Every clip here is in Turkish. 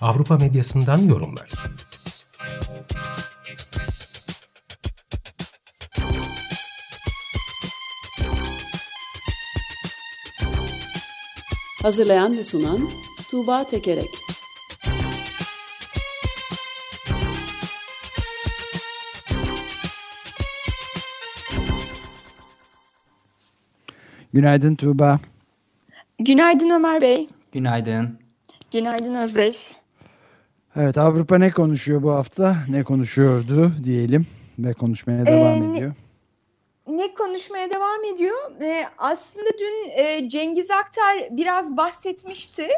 Avrupa medyasından yorumlar. Hazırlayan ve sunan Tuğba Tekerek Günaydın Tuğba. Günaydın Ömer Bey. Günaydın. Günaydın Özdeş. Evet Avrupa ne konuşuyor bu hafta? Ne konuşuyordu diyelim ve konuşmaya devam Ee, ediyor. Ne konuşmaya devam ediyor? Ee, aslında dün e, Cengiz Aktar biraz bahsetmişti.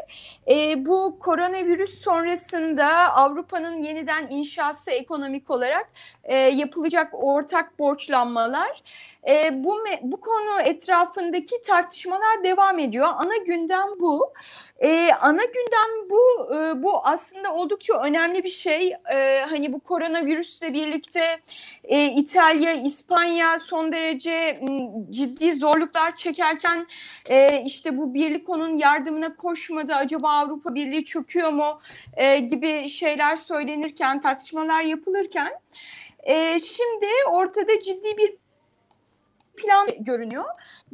E, bu koronavirüs sonrasında Avrupa'nın yeniden inşası ekonomik olarak e, yapılacak ortak borçlanmalar. E, bu bu konu etrafındaki tartışmalar devam ediyor. Ana gündem bu. E, ana gündem bu. E, bu aslında oldukça önemli bir şey. E, hani bu koronavirüsle birlikte e, İtalya, İspanya son derece ciddi zorluklar çekerken e, işte bu birlik onun yardımına koşmadı. Acaba Avrupa Birliği çöküyor mu e, gibi şeyler söylenirken, tartışmalar yapılırken e, şimdi ortada ciddi bir plan görünüyor.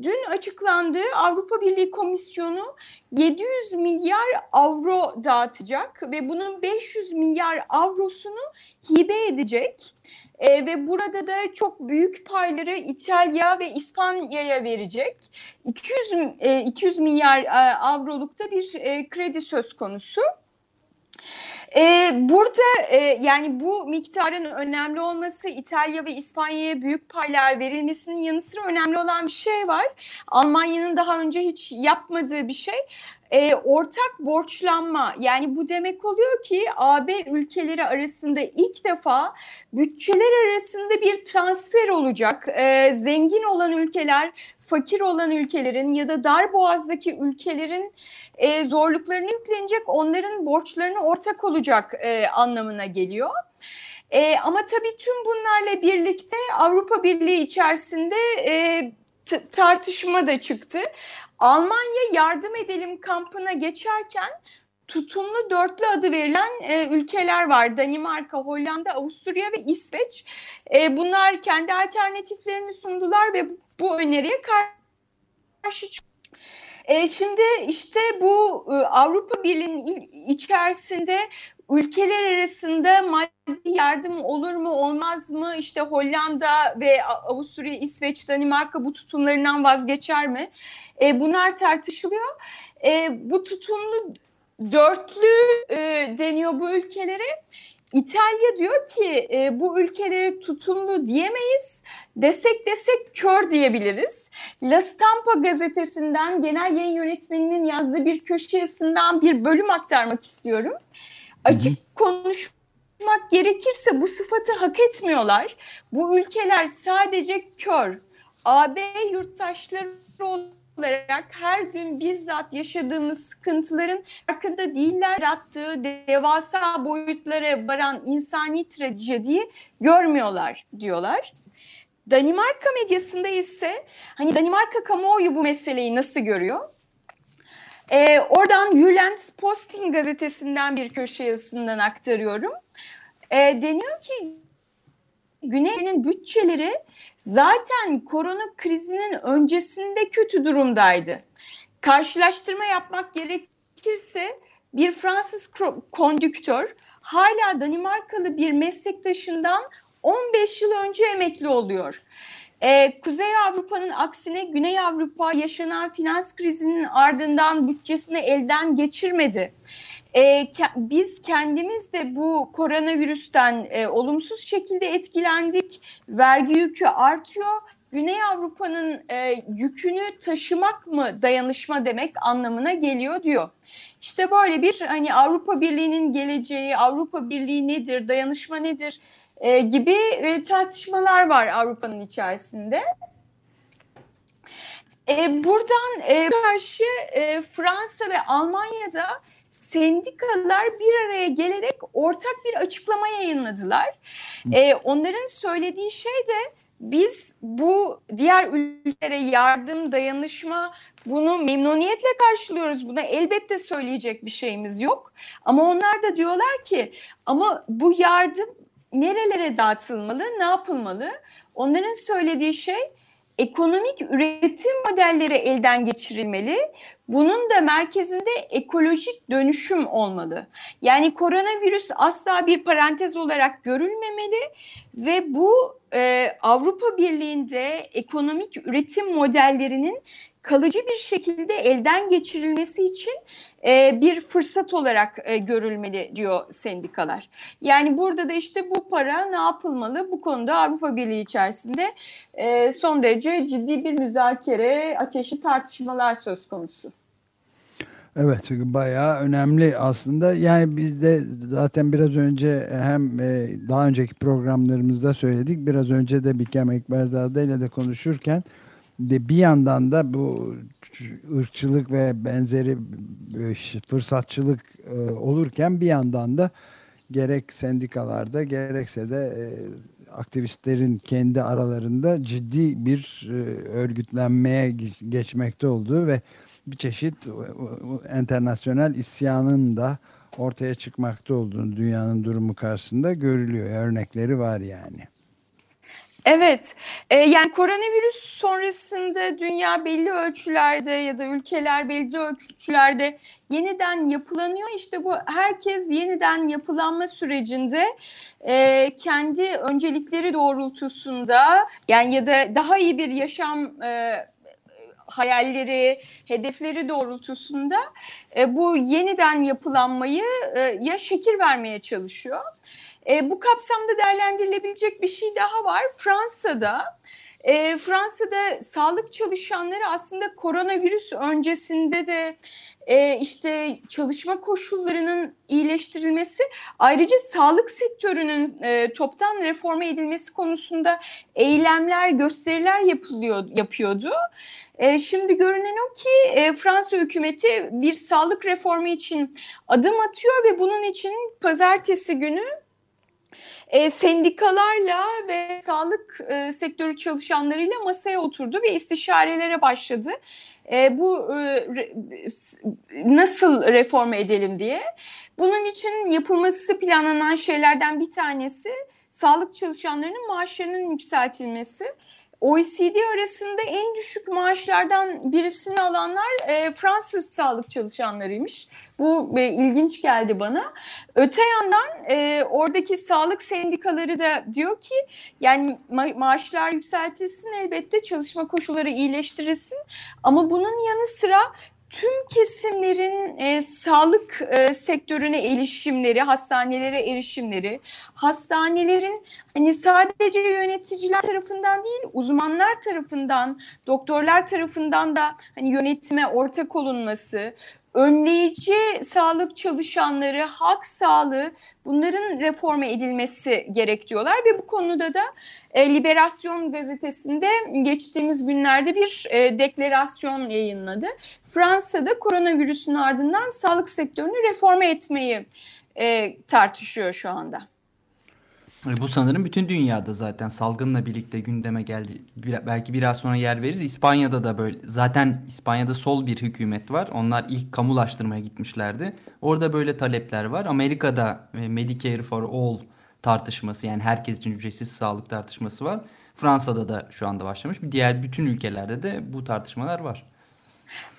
Dün açıklandı Avrupa Birliği Komisyonu 700 milyar avro dağıtacak ve bunun 500 milyar avrosunu hibe edecek. E, ve burada da çok büyük payları İtalya ve İspanya'ya verecek. 200 e, 200 milyar e, avrolukta bir e, kredi söz konusu. Ee, burada e, yani bu miktarın önemli olması İtalya ve İspanya'ya büyük paylar verilmesinin yanı sıra önemli olan bir şey var. Almanya'nın daha önce hiç yapmadığı bir şey e, ortak borçlanma yani bu demek oluyor ki AB ülkeleri arasında ilk defa bütçeler arasında bir transfer olacak. E, zengin olan ülkeler fakir olan ülkelerin ya da dar boğazdaki ülkelerin e, zorluklarını yüklenecek onların borçlarını ortak olacak e, anlamına geliyor. E, ama tabii tüm bunlarla birlikte Avrupa Birliği içerisinde e, tartışma da çıktı. Almanya yardım edelim kampına geçerken tutumlu dörtlü adı verilen e, ülkeler var. Danimarka, Hollanda, Avusturya ve İsveç. E, bunlar kendi alternatiflerini sundular ve bu, öneriye karşı e, şimdi işte bu e, Avrupa Birliği'nin içerisinde ülkeler arasında maddi yardım olur mu olmaz mı? İşte Hollanda ve Avusturya, İsveç, Danimarka bu tutumlarından vazgeçer mi? E, bunlar tartışılıyor. E, bu tutumlu dörtlü e, deniyor bu ülkelere. İtalya diyor ki e, bu ülkeleri tutumlu diyemeyiz. Desek desek kör diyebiliriz. La Stampa gazetesinden genel yayın yönetmeninin yazdığı bir köşe yazısından bir bölüm aktarmak istiyorum. Açık konuşmak gerekirse bu sıfatı hak etmiyorlar. Bu ülkeler sadece kör. AB yurttaşları olarak her gün bizzat yaşadığımız sıkıntıların farkında değiller attığı devasa boyutlara varan insani trajediyi görmüyorlar diyorlar. Danimarka medyasında ise hani Danimarka kamuoyu bu meseleyi nasıl görüyor? Ee, oradan Jyllands Posting gazetesinden bir köşe yazısından aktarıyorum. Ee, deniyor ki Güney'in bütçeleri zaten korona krizinin öncesinde kötü durumdaydı. Karşılaştırma yapmak gerekirse bir Fransız kondüktör hala Danimarkalı bir meslektaşından 15 yıl önce emekli oluyor. Ee, Kuzey Avrupa'nın aksine Güney Avrupa yaşanan finans krizinin ardından bütçesini elden geçirmedi. Ee, biz kendimiz de bu koronavirüsten e, olumsuz şekilde etkilendik. Vergi yükü artıyor. Güney Avrupa'nın e, yükünü taşımak mı dayanışma demek anlamına geliyor diyor. İşte böyle bir hani Avrupa Birliği'nin geleceği, Avrupa Birliği nedir, dayanışma nedir e, gibi e, tartışmalar var Avrupa'nın içerisinde. E, buradan e, karşı e, Fransa ve Almanya'da sendikalar bir araya gelerek ortak bir açıklama yayınladılar. E, onların söylediği şey de biz bu diğer ülkelere yardım, dayanışma bunu memnuniyetle karşılıyoruz. Buna elbette söyleyecek bir şeyimiz yok. Ama onlar da diyorlar ki ama bu yardım nerelere dağıtılmalı, ne yapılmalı? Onların söylediği şey ekonomik üretim modelleri elden geçirilmeli. Bunun da merkezinde ekolojik dönüşüm olmalı. Yani koronavirüs asla bir parantez olarak görülmemeli ve bu e, Avrupa Birliği'nde ekonomik üretim modellerinin kalıcı bir şekilde elden geçirilmesi için e, bir fırsat olarak e, görülmeli diyor sendikalar. Yani burada da işte bu para ne yapılmalı? Bu konuda Avrupa Birliği içerisinde e, son derece ciddi bir müzakere, ateşi tartışmalar söz konusu. Evet çünkü bayağı önemli aslında. Yani biz de zaten biraz önce hem e, daha önceki programlarımızda söyledik. Biraz önce de Bikem Ekberzade ile de konuşurken de bir yandan da bu ırkçılık ve benzeri e, fırsatçılık e, olurken bir yandan da gerek sendikalarda gerekse de aktivistlerin kendi aralarında ciddi bir örgütlenmeye geçmekte olduğu ve bir çeşit internasyonel isyanın da ortaya çıkmakta olduğunu dünyanın durumu karşısında görülüyor. Örnekleri var yani. Evet, e, yani koronavirüs sonrasında dünya belli ölçülerde ya da ülkeler belli ölçülerde yeniden yapılanıyor. İşte bu herkes yeniden yapılanma sürecinde e, kendi öncelikleri doğrultusunda yani ya da daha iyi bir yaşam e, hayalleri, hedefleri doğrultusunda e, bu yeniden yapılanmayı e, ya şekil vermeye çalışıyor. E, bu kapsamda değerlendirilebilecek bir şey daha var. Fransa'da e, Fransa'da sağlık çalışanları aslında koronavirüs öncesinde de e, işte çalışma koşullarının iyileştirilmesi ayrıca sağlık sektörünün e, toptan reforme edilmesi konusunda eylemler, gösteriler yapılıyor yapıyordu. E, şimdi görünen o ki e, Fransa hükümeti bir sağlık reformu için adım atıyor ve bunun için pazartesi günü e, sendikalarla ve sağlık e, sektörü çalışanlarıyla masaya oturdu ve istişarelere başladı. E, bu e, nasıl reform edelim diye. Bunun için yapılması planlanan şeylerden bir tanesi sağlık çalışanlarının maaşlarının yükseltilmesi. OECD arasında en düşük maaşlardan birisini alanlar e, Fransız sağlık çalışanlarıymış. Bu e, ilginç geldi bana. Öte yandan e, oradaki sağlık sendikaları da diyor ki yani ma maaşlar yükseltilsin elbette çalışma koşulları iyileştirilsin ama bunun yanı sıra tüm kesimlerin e, sağlık e, sektörüne erişimleri, hastanelere erişimleri, hastanelerin hani sadece yöneticiler tarafından değil, uzmanlar tarafından, doktorlar tarafından da hani yönetime ortak olunması, önleyici sağlık çalışanları, halk sağlığı bunların reforme edilmesi gerek diyorlar ve bu konuda da e, Liberasyon gazetesinde geçtiğimiz günlerde bir e, deklarasyon yayınladı. Fransa'da koronavirüsün ardından sağlık sektörünü reforme etmeyi e, tartışıyor şu anda. E, bu sanırım bütün dünyada zaten salgınla birlikte gündeme geldi. belki biraz sonra yer veririz. İspanya'da da böyle. Zaten İspanya'da sol bir hükümet var. Onlar ilk kamulaştırmaya gitmişlerdi. Orada böyle talepler var. Amerika'da e, Medicare for All tartışması yani herkes için ücretsiz sağlık tartışması var. Fransa'da da şu anda başlamış. Diğer bütün ülkelerde de bu tartışmalar var.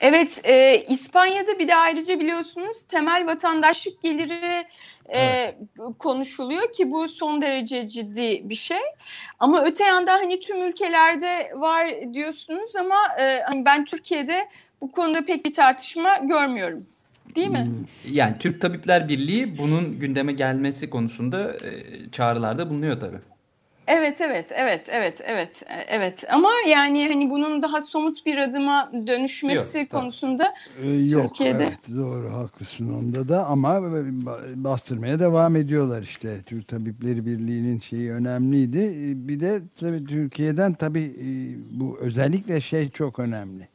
Evet, e, İspanya'da bir de ayrıca biliyorsunuz temel vatandaşlık geliri e, evet. konuşuluyor ki bu son derece ciddi bir şey. Ama öte yandan hani tüm ülkelerde var diyorsunuz ama e, hani ben Türkiye'de bu konuda pek bir tartışma görmüyorum. Değil mi? Hmm, yani Türk Tabipler Birliği bunun gündeme gelmesi konusunda e, çağrılarda bulunuyor tabii. Evet, evet, evet, evet, evet, e, evet. Ama yani hani bunun daha somut bir adıma dönüşmesi Yok, konusunda Ee, yok, Türkiye'de. evet doğru haklısın onda da ama bastırmaya devam ediyorlar işte. Türk Tabipleri Birliği'nin şeyi önemliydi. Ee, Bir de tabii Türkiye'den tabii e, bu özellikle şey çok önemli.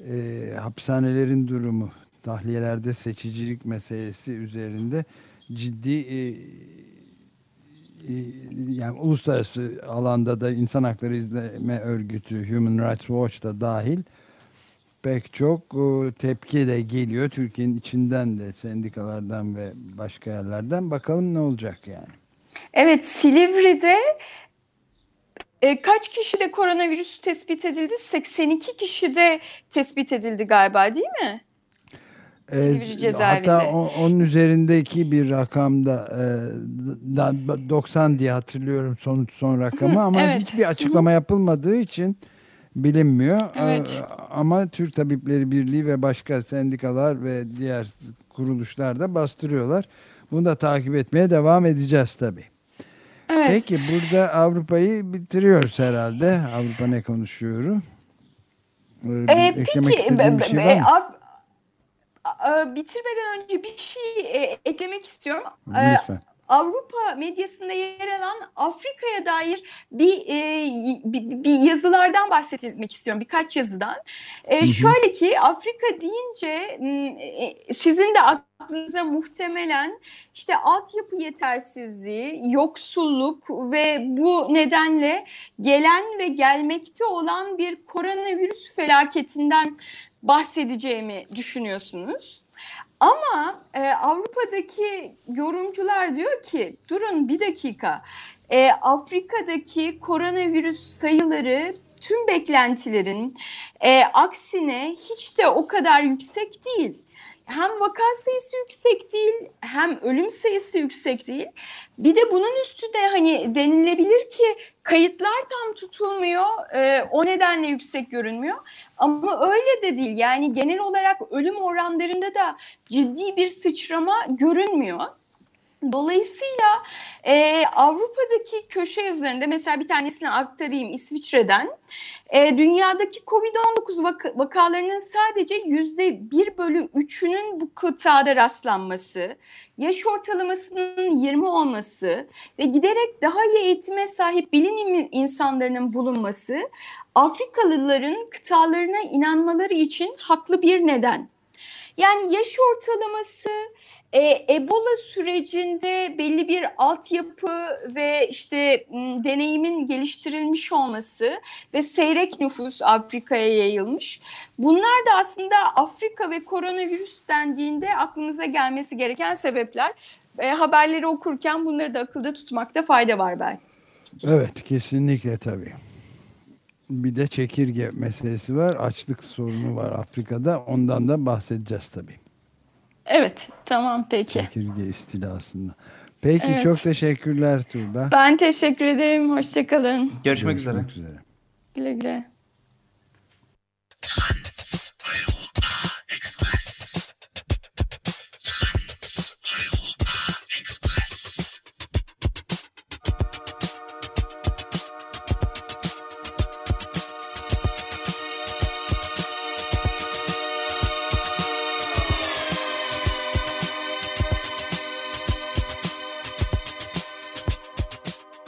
Ee, hapishanelerin durumu, tahliyelerde seçicilik meselesi üzerinde ciddi e, e, yani uluslararası alanda da insan hakları izleme örgütü Human Rights Watch da dahil pek çok e, tepki de geliyor. Türkiye'nin içinden de sendikalardan ve başka yerlerden. Bakalım ne olacak yani. Evet, Silivri'de e, kaç kişide koronavirüs tespit edildi? 82 kişide tespit edildi galiba değil mi? Silivri Ee, cezaevinde. Hatta o- onun üzerindeki bir rakamda e, da- 90 diye hatırlıyorum son son rakamı ama evet. hiçbir açıklama yapılmadığı için bilinmiyor. Evet. Ee, Ama Türk Tabipleri Birliği ve başka sendikalar ve diğer kuruluşlar da bastırıyorlar. Bunu da takip etmeye devam edeceğiz tabii. Evet. Peki burada Avrupa'yı bitiriyoruz herhalde. Avrupa ne konuşuyor? Ee, Ee, peki şey a- bitirmeden önce bir şey e, eklemek istiyorum. Ee, Lütfen. Avrupa medyasında yer alan Afrika'ya dair bir, e, bir, bir yazılardan bahsetmek istiyorum. Birkaç yazıdan. E, hı. şöyle ki Afrika deyince e, sizin de aklınıza muhtemelen işte altyapı yetersizliği, yoksulluk ve bu nedenle gelen ve gelmekte olan bir koronavirüs felaketinden bahsedeceğimi düşünüyorsunuz. Ama e, Avrupa'daki yorumcular diyor ki durun bir dakika e, Afrika'daki koronavirüs sayıları tüm beklentilerin e, aksine hiç de o kadar yüksek değil. Hem vaka sayısı yüksek değil hem ölüm sayısı yüksek değil. Bir de bunun üstüne hani denilebilir ki kayıtlar tam tutulmuyor e, o nedenle yüksek görünmüyor. Ama öyle de değil yani genel olarak ölüm oranlarında da ciddi bir sıçrama görünmüyor. Dolayısıyla e, Avrupa'daki köşe yazılarında mesela bir tanesini aktarayım İsviçre'den. E, dünyadaki Covid-19 vaka- vakalarının sadece yüzde bir bölü üçünün bu kıtada rastlanması, yaş ortalamasının 20 olması ve giderek daha iyi eğitime sahip bilim insanlarının bulunması Afrikalıların kıtalarına inanmaları için haklı bir neden. Yani yaş ortalaması e, Ebola sürecinde belli bir altyapı ve işte m, deneyimin geliştirilmiş olması ve seyrek nüfus Afrika'ya yayılmış. Bunlar da aslında Afrika ve koronavirüs dendiğinde aklımıza gelmesi gereken sebepler. E, haberleri okurken bunları da akılda tutmakta fayda var belki. Evet kesinlikle tabii. Bir de çekirge meselesi var. Açlık sorunu var Afrika'da. Ondan da bahsedeceğiz tabii. Evet, tamam peki. Çekirge istilasında. Peki Evet. çok teşekkürler Tuğba. Ben teşekkür ederim. Hoşçakalın. Görüşmek üzere. Görüşmek üzere. Güle güle.